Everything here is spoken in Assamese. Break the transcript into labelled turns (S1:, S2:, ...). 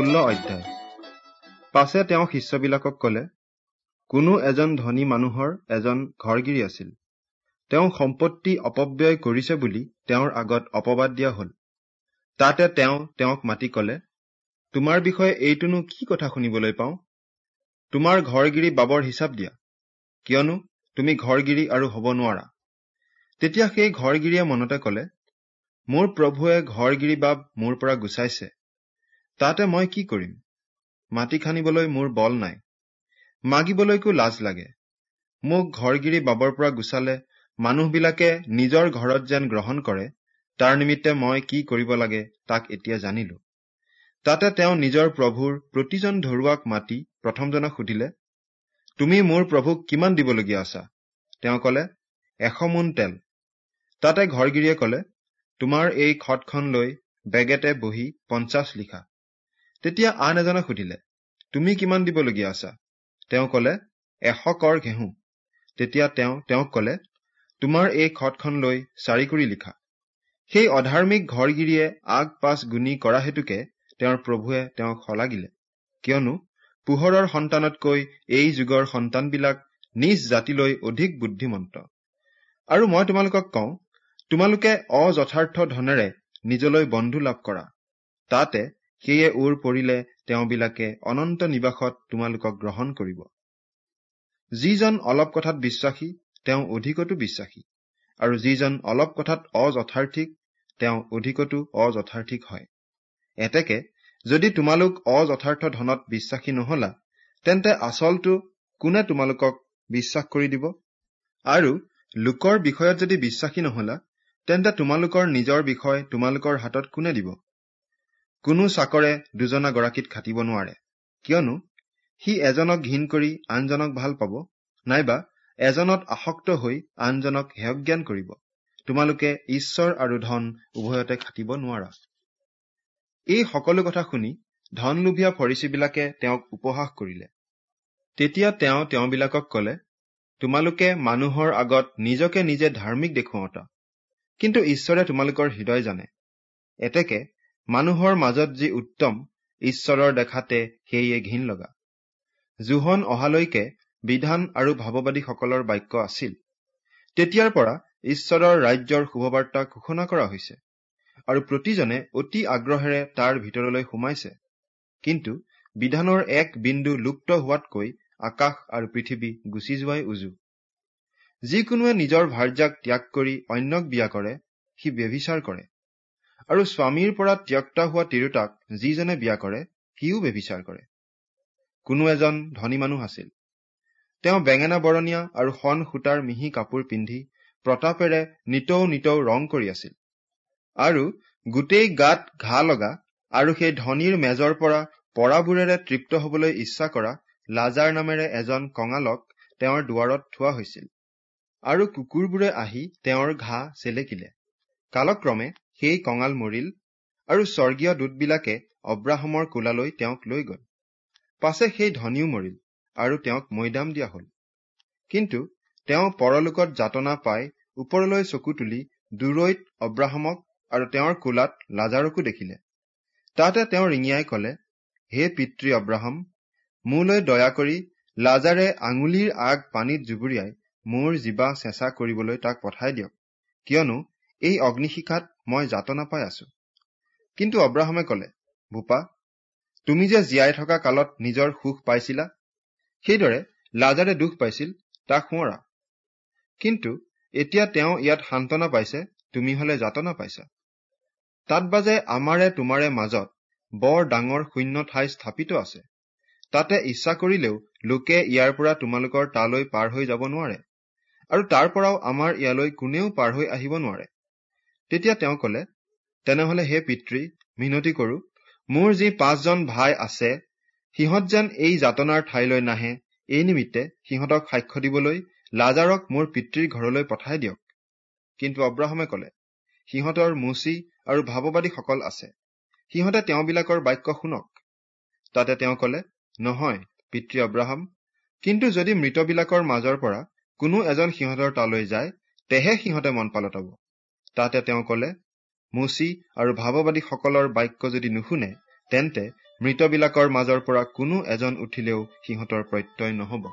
S1: ষোল্ল অধ্যায়। পাছে তেওঁ শিষ্যবিলাকক কলে কোনো এজন ধনী মানুহৰ এজন ঘৰগিৰি আছিল। তেওঁ সম্পত্তি অপব্যয় কৰিছে বুলি তেওঁৰ আগত অপবাদ দিয়া হল। তাতে তেওঁ তেওঁক মাতি কলে তোমাৰ বিষয়ে এইটোনো কি কথা শুনিবলৈ পাওঁ? তোমাৰ ঘৰগিৰি বাবৰ হিচাপ দিয়া। কিয়নো তুমি ঘৰগিৰি আৰু হ'ব নোৱাৰা। তেতিয়া সেই ঘৰগিৰিয়ে মনতে কলে মোৰ প্ৰভুৱে ঘৰগিৰি বাব মোৰ পৰা গুচাইছে। তাতে মই কি কৰিম? মাটি খানিবলৈ মোৰ বল নাই। মাগিবলৈকো লাজ লাগে। মোক ঘৰগিৰি বাবৰ পৰা গুচালে মানুহবিলাকে নিজৰ ঘৰত যেন গ্ৰহণ কৰে তাৰ নিমিত্তে মই কি কৰিব লাগে তাক এতিয়া জানিলো। তাতে তেওঁ নিজৰ প্ৰভুৰ প্ৰতিজন ধৰুৱাক মাতি প্ৰথমজনক সুধিলে তুমি মোৰ প্ৰভুক কিমান দিবলগীয়া আছা? তেওঁ কলে এশ মোন তেল। তাতে ঘৰগিৰিয়ে কলে তোমাৰ এই খটখন লৈ বেগেতে বহি পঞ্চাছ লিখা। তেতিয়া আন এজনে সুধিলে তুমি কিমান দিবলগীয়া আছা? তেওঁ কলে এশ কৰ ঘেঁহু। তেতিয়া তেওঁ তেওঁক কলে তোমাৰ এই খটখন লৈ চাৰি কৰি লিখা। সেই অধাৰ্মিক ঘৰগিৰিয়ে আগ পাছ গুণি কৰা হেতুকে তেওঁৰ প্ৰভুৱে তেওঁক শলাগিলে। কিয়নো পোহৰৰ সন্তানতকৈ এই যুগৰ সন্তানবিলাক নিজ জাতিলৈ অধিক বুদ্ধিমন্ত। আৰু মই তোমালোকক কওঁ তোমালোকে অযথাৰ্থ ধনেৰে নিজলৈ বন্ধু লাভ কৰা। তাতে সেয়ে ওৰ পৰিলে তেওঁবিলাকে অনন্ত নিবাসত তোমালোকক গ্ৰহণ কৰিব। যিজন অলপ কথাত বিশ্বাসী তেওঁ অধিকতো বিশ্বাসী। আৰু যিজন অলপ কথাত অযথাৰ্থিক তেওঁ অধিকতো অযথাৰ্থিক হয়। এতেকে যদি তোমালোক অযথাৰ্থ ধনত বিশ্বাসী নহলা তেন্তে আচলটো কোনে তোমালোকক বিশ্বাস কৰি দিব? আৰু লোকৰ বিষয়ত যদি বিশ্বাসী নহলা তেন্তে তোমালোকৰ নিজৰ বিষয় তোমালোকৰ হাতত কোনে দিব? কোনো চাকৰে দুজনা গৰাকীত খাটিব নোৱাৰে। কিয়নো সি এজনক ঘীন কৰি আনজনক ভাল পাব নাইবা এজনত আসক্ত হৈ আনজনক হেয়জ্ঞান কৰিব। তোমালোকে ঈশ্বৰ আৰু ধন উভয়তে খাটিব নোৱাৰা। এই সকলো কথা শুনি ধনলোভীয়া ফৰিচীবিলাকে তেওঁক উপহাস কৰিলে। তেতিয়া তেওঁ তেওঁবিলাকক কলে তোমালোকে মানুহৰ আগত নিজকে নিজে ধাৰ্মিক দেখুৱাওতা। কিন্তু ঈশ্বৰে তোমালোকৰ হৃদয় জানে। এতেকে মানুহৰ মাজত যি উত্তম ঈশ্বৰৰ দেখাতে সেয়ে ঘীন লগা। জোহন অহালৈকে বিধান আৰু ভাৱবাদীসকলৰ বাক্য আছিল। তেতিয়াৰ পৰা ঈশ্বৰৰ ৰাজ্যৰ শুভবাৰ্তা ঘোষণা কৰা হৈছে আৰু প্ৰতিজনে অতি আগ্ৰহেৰে তাৰ ভিতৰলৈ সোমাইছে। কিন্তু বিধানৰ এক বিন্দু লুপ্ত হোৱাতকৈ আকাশ আৰু পৃথিৱী গুচি যোৱাই উজু। যিকোনোৱে নিজৰ ভাৰ্যাক ত্যাগ কৰি অন্যক বিয়া কৰে সি ব্যভিচাৰ কৰে। আৰু স্বামীৰ পৰা ত্যক্তা হোৱা তিৰোতাক যিজনে বিয়া কৰে সিও ব্যভিচাৰ কৰে। কোনো এজন ধনী মানুহ আছিল। তেওঁ বেঙেনা বৰণীয়া আৰু সন সূতাৰ মিহি কাপোৰ পিন্ধি প্ৰতাপেৰে নিতৌ নিতৌ ৰং কৰি আছিল। আৰু গোটেই গাত ঘাঁ লগা আৰু সেই ধনীৰ মেজৰ পৰা পৰাবোৰেৰে তৃপ্ত হবলৈ ইচ্ছা কৰা লাজাৰ নামেৰে এজন কঙালক তেওঁৰ দুৱাৰত থোৱা হৈছিল। আৰু কুকুৰবোৰে আহি তেওঁৰ ঘাঁ চেলেকিলে। কালক্ৰমে সেই কঙাল মৰিল আৰু স্বৰ্গীয় দূতবিলাকে অব্ৰাহমৰ কোলালৈ তেওঁক লৈ গল। পাছে সেই ধনীও মৰিল আৰু তেওঁক মৈদাম দিয়া হল। কিন্তু তেওঁ পৰলোকত যাতনা পাই ওপৰলৈ চকু তুলি দূৰৈত অব্ৰাহমক আৰু তেওঁৰ কোলাত লাজাৰকো দেখিলে। তাতে তেওঁ ৰিঙিয়াই কলে হে পিতৃ অব্ৰাহম মোলৈ দয়া কৰি লাজাৰে আঙুলিৰ আগ পানীত জুবুৰিয়াই মোৰ জীৱা চেঁচা কৰিবলৈ তাক পঠাই দিয়ক। কিয়নো এই অগ্নিশিখাত মই যাতনা পাই আছো। কিন্তু অব্ৰাহামে কলে ভূপা তুমি যে জীয়াই থকা কালত নিজৰ সুখ পাইছিলা সেইদৰে লাজাৰে দুখ পাইছিল তাক সোঁৱৰা। কিন্তু এতিয়া তেওঁ ইয়াত সান্তনা পাইছে তুমি হলে যাতনা পাইছা। তাত বাজে আমাৰে তোমাৰে মাজত বৰ ডাঙৰ শূন্য ঠাই স্থাপিত আছে। তাতে ইচ্ছা কৰিলেও লোকে ইয়াৰ পৰা তোমালোকৰ তালৈ পাৰ হৈ যাব নোৱাৰে। আৰু তাৰ পৰাও আমাৰ ইয়ালৈ কোনেও পাৰ হৈ আহিব নোৱাৰে। তেতিয়া তেওঁ কলে তেনেহলে হে পিতৃ মিনতি কৰো। মোৰ যি পাঁচজন ভাই আছে সিহঁত যেন এই যাতনাৰ ঠাইলৈ নাহে এই নিমিত্তে সিহঁতক সাক্ষ্য দিবলৈ লাজাৰক মোৰ পিতৃৰ ঘৰলৈ পঠাই দিয়ক। কিন্তু অব্ৰাহমে কলে সিহঁতৰ মুচি আৰু ভাৱবাদীসকল আছে। সিহঁতে তেওঁবিলাকৰ বাক্য শুনক। তাতে তেওঁ কলে নহয় পিতৃ অব্ৰাহম কিন্তু যদি মৃতবিলাকৰ মাজৰ পৰা কোনো এজন সিহঁতৰ তালৈ যায় তেহে সিহঁতে মন পালতাব তাতে তেওঁ কলে মুচি আৰু ভাৱবাদীসকলৰ বাক্য যদি নুশুনে তেন্তে মৃতবিলাকৰ মাজৰ পৰা কোনো এজন উঠিলেও সিহঁতৰ প্ৰত্যয় নহব।